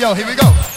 Yo, here we go.